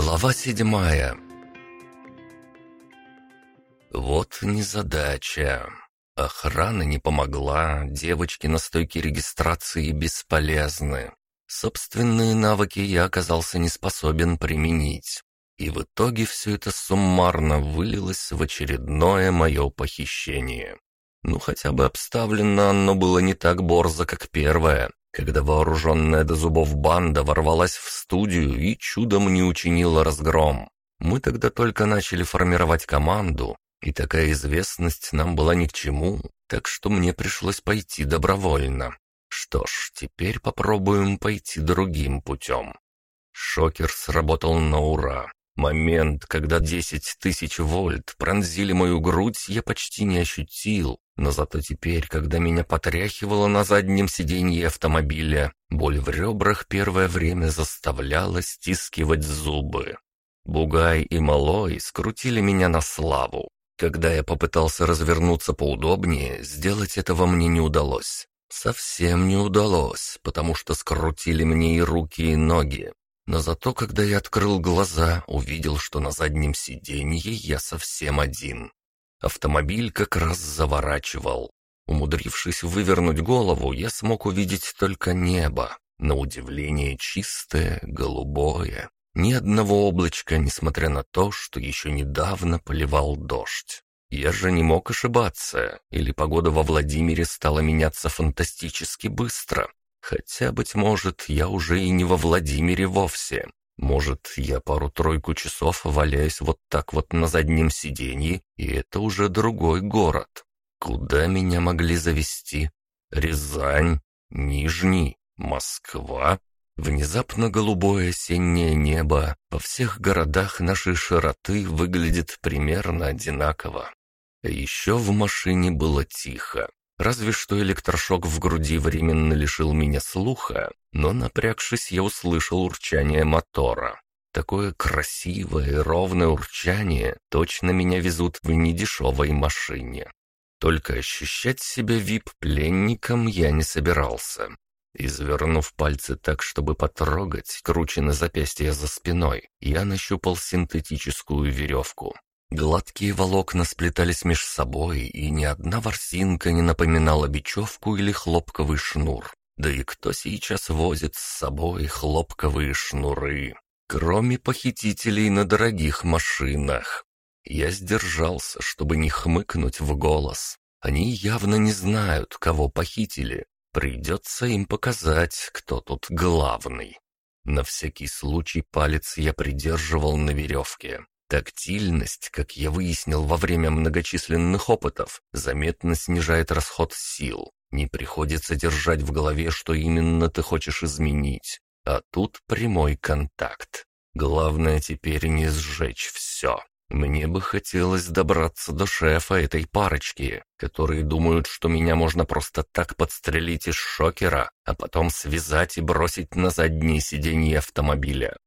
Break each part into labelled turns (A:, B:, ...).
A: Глава седьмая Вот незадача. Охрана не помогла, девочки на стойке регистрации бесполезны. Собственные навыки я оказался не способен применить. И в итоге все это суммарно вылилось в очередное мое похищение. Ну, хотя бы обставлено оно было не так борзо, как первое, когда вооруженная до зубов банда ворвалась в студию и чудом не учинила разгром. Мы тогда только начали формировать команду, и такая известность нам была ни к чему, так что мне пришлось пойти добровольно. Что ж, теперь попробуем пойти другим путем. Шокер сработал на ура. Момент, когда десять тысяч вольт пронзили мою грудь, я почти не ощутил, но зато теперь, когда меня потряхивало на заднем сиденье автомобиля, боль в ребрах первое время заставляла стискивать зубы. Бугай и Малой скрутили меня на славу. Когда я попытался развернуться поудобнее, сделать этого мне не удалось. Совсем не удалось, потому что скрутили мне и руки, и ноги. Но зато, когда я открыл глаза, увидел, что на заднем сиденье я совсем один. Автомобиль как раз заворачивал. Умудрившись вывернуть голову, я смог увидеть только небо. На удивление чистое, голубое. Ни одного облачка, несмотря на то, что еще недавно поливал дождь. Я же не мог ошибаться, или погода во Владимире стала меняться фантастически быстро. Хотя, быть может, я уже и не во Владимире вовсе. Может, я пару-тройку часов валяюсь вот так вот на заднем сиденье, и это уже другой город. Куда меня могли завести? Рязань? Нижний? Москва? Внезапно голубое осеннее небо во всех городах нашей широты выглядит примерно одинаково. Еще в машине было тихо. Разве что электрошок в груди временно лишил меня слуха, но напрягшись, я услышал урчание мотора. Такое красивое и ровное урчание точно меня везут в недешевой машине. Только ощущать себя вип-пленником я не собирался. Извернув пальцы так, чтобы потрогать, круче на запястье за спиной, я нащупал синтетическую веревку. Гладкие волокна сплетались меж собой, и ни одна ворсинка не напоминала бечевку или хлопковый шнур. Да и кто сейчас возит с собой хлопковые шнуры? Кроме похитителей на дорогих машинах. Я сдержался, чтобы не хмыкнуть в голос. Они явно не знают, кого похитили. Придется им показать, кто тут главный. На всякий случай палец я придерживал на веревке. Тактильность, как я выяснил во время многочисленных опытов, заметно снижает расход сил. Не приходится держать в голове, что именно ты хочешь изменить. А тут прямой контакт. Главное теперь не сжечь все. Мне бы хотелось добраться до шефа этой парочки, которые думают, что меня можно просто так подстрелить из шокера, а потом связать и бросить на заднее сиденье автомобиля.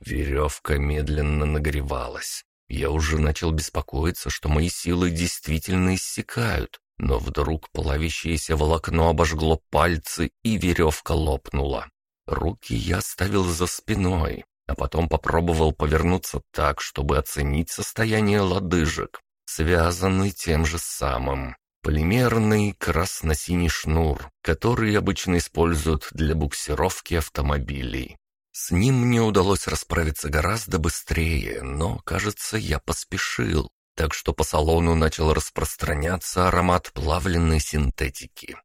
A: Веревка медленно нагревалась. Я уже начал беспокоиться, что мои силы действительно иссякают, но вдруг плавящееся волокно обожгло пальцы, и веревка лопнула. Руки я оставил за спиной, а потом попробовал повернуться так, чтобы оценить состояние лодыжек, связанный тем же самым. Полимерный красно-синий шнур, который обычно используют для буксировки автомобилей. С ним мне удалось расправиться гораздо быстрее, но, кажется, я поспешил, так что по салону начал распространяться аромат плавленной синтетики.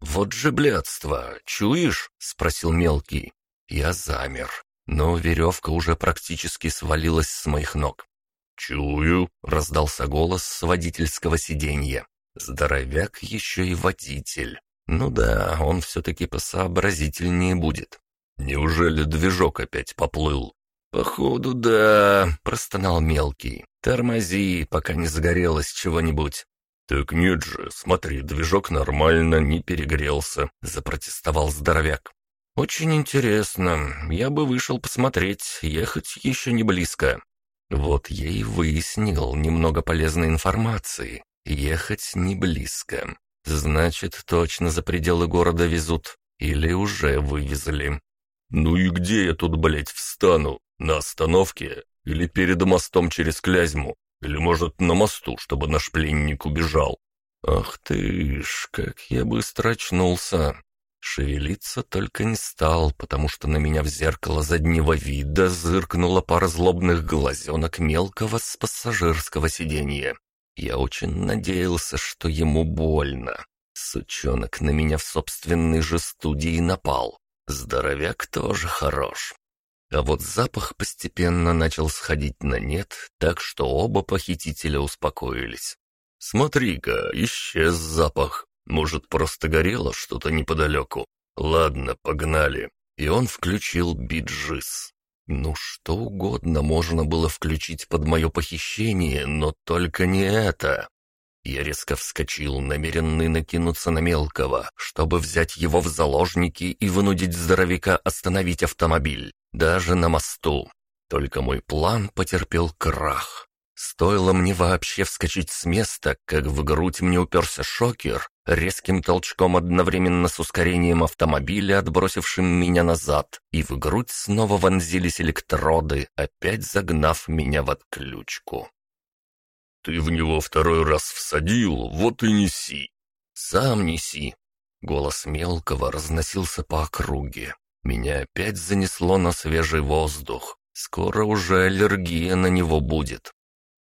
A: «Вот же блядство! Чуешь?» — спросил мелкий. Я замер, но веревка уже практически свалилась с моих ног. «Чую!» — раздался голос с водительского сиденья. Здоровяк еще и водитель. Ну да, он все-таки посообразительнее будет. Неужели движок опять поплыл? Походу, да, простонал мелкий. Тормози, пока не загорелось чего-нибудь. «Так нет же, смотри, движок нормально, не перегрелся», — запротестовал здоровяк. «Очень интересно. Я бы вышел посмотреть, ехать еще не близко». Вот я и выяснил немного полезной информации. Ехать не близко. Значит, точно за пределы города везут. Или уже вывезли. «Ну и где я тут, блядь, встану? На остановке? Или перед мостом через Клязьму? Или, может, на мосту, чтобы наш пленник убежал? Ах ты ж, как я быстро очнулся. Шевелиться только не стал, потому что на меня в зеркало заднего вида зыркнула пара злобных глазенок мелкого с пассажирского сиденья. Я очень надеялся, что ему больно. Сучонок на меня в собственной же студии напал. Здоровяк тоже хорош. А вот запах постепенно начал сходить на нет, так что оба похитителя успокоились. «Смотри-ка, исчез запах. Может, просто горело что-то неподалеку? Ладно, погнали». И он включил биджис. Ну, что угодно можно было включить под мое похищение, но только не это. Я резко вскочил, намеренный накинуться на мелкого, чтобы взять его в заложники и вынудить здоровяка остановить автомобиль, даже на мосту. Только мой план потерпел крах. Стоило мне вообще вскочить с места, как в грудь мне уперся шокер, резким толчком одновременно с ускорением автомобиля, отбросившим меня назад, и в грудь снова вонзились электроды, опять загнав меня в отключку. «Ты в него второй раз всадил, вот и неси!» «Сам неси!» Голос мелкого разносился по округе. Меня опять занесло на свежий воздух. Скоро уже аллергия на него будет.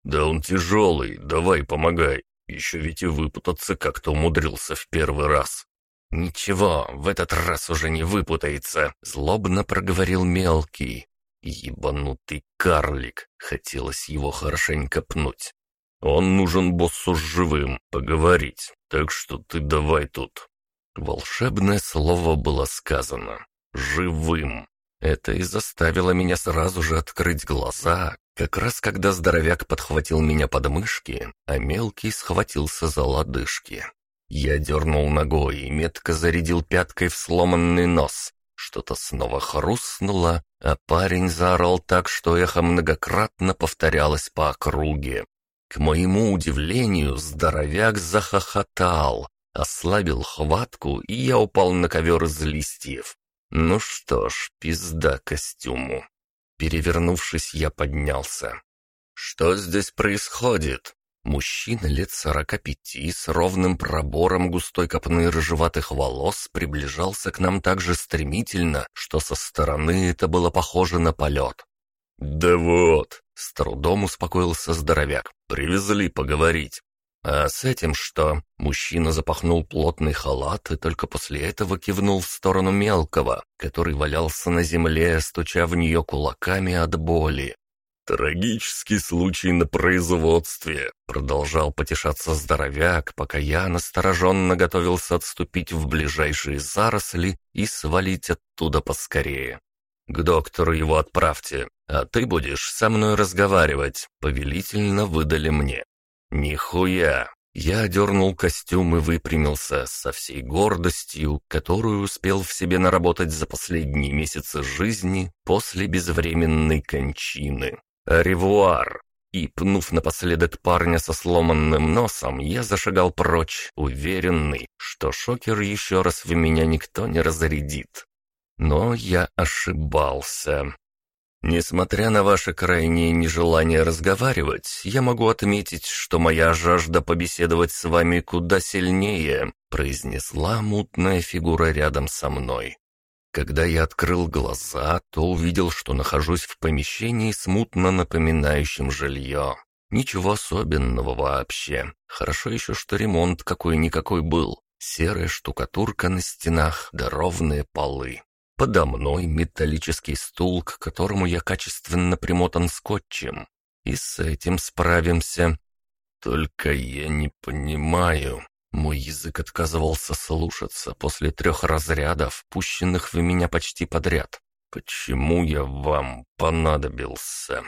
A: «Да он тяжелый, давай помогай. Еще ведь и выпутаться как-то умудрился в первый раз». «Ничего, в этот раз уже не выпутается», — злобно проговорил мелкий. «Ебанутый карлик!» — хотелось его хорошенько пнуть. «Он нужен боссу живым, поговорить, так что ты давай тут». Волшебное слово было сказано. «Живым». Это и заставило меня сразу же открыть глаза, как раз когда здоровяк подхватил меня под мышки, а мелкий схватился за лодыжки. Я дернул ногой и метко зарядил пяткой в сломанный нос. Что-то снова хрустнуло, а парень заорал так, что эхо многократно повторялось по округе. К моему удивлению, здоровяк захохотал, ослабил хватку, и я упал на ковер из листьев. Ну что ж, пизда костюму. Перевернувшись, я поднялся. «Что здесь происходит?» Мужчина лет сорока пяти с ровным пробором густой копны рыжеватых волос приближался к нам так же стремительно, что со стороны это было похоже на полет. «Да вот!» — с трудом успокоился здоровяк. «Привезли поговорить. «А с этим что?» Мужчина запахнул плотный халат и только после этого кивнул в сторону мелкого, который валялся на земле, стуча в нее кулаками от боли. «Трагический случай на производстве», — продолжал потешаться здоровяк, пока я настороженно готовился отступить в ближайшие заросли и свалить оттуда поскорее. «К доктору его отправьте, а ты будешь со мной разговаривать», — повелительно выдали мне. «Нихуя!» Я одернул костюм и выпрямился со всей гордостью, которую успел в себе наработать за последние месяцы жизни после безвременной кончины. «Ревуар!» И, пнув напоследок парня со сломанным носом, я зашагал прочь, уверенный, что шокер еще раз в меня никто не разрядит. Но я ошибался. Несмотря на ваше крайнее нежелание разговаривать, я могу отметить, что моя жажда побеседовать с вами куда сильнее, произнесла мутная фигура рядом со мной. Когда я открыл глаза, то увидел, что нахожусь в помещении, смутно напоминающем жилье. Ничего особенного вообще. Хорошо еще, что ремонт какой-никакой был. Серая штукатурка на стенах да ровные полы. Подо мной металлический стул, к которому я качественно примотан скотчем. И с этим справимся. Только я не понимаю. Мой язык отказывался слушаться после трех разрядов, пущенных в меня почти подряд. Почему я вам понадобился?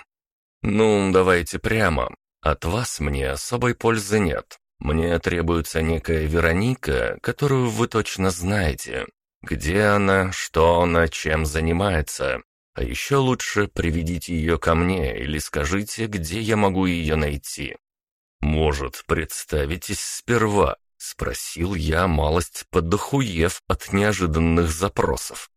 A: Ну, давайте прямо. От вас мне особой пользы нет. Мне требуется некая Вероника, которую вы точно знаете. Где она, что она, чем занимается? А еще лучше приведите ее ко мне или скажите, где я могу ее найти. Может, представитесь сперва, — спросил я, малость подохуев от неожиданных запросов.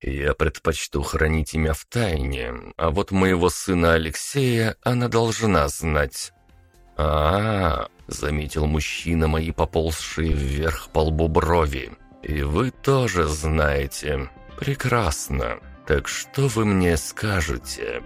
A: «Я предпочту хранить имя в тайне, а вот моего сына Алексея она должна знать». А -а -а, заметил мужчина мои поползшие вверх по лбу брови. «И вы тоже знаете. Прекрасно. Так что вы мне скажете?»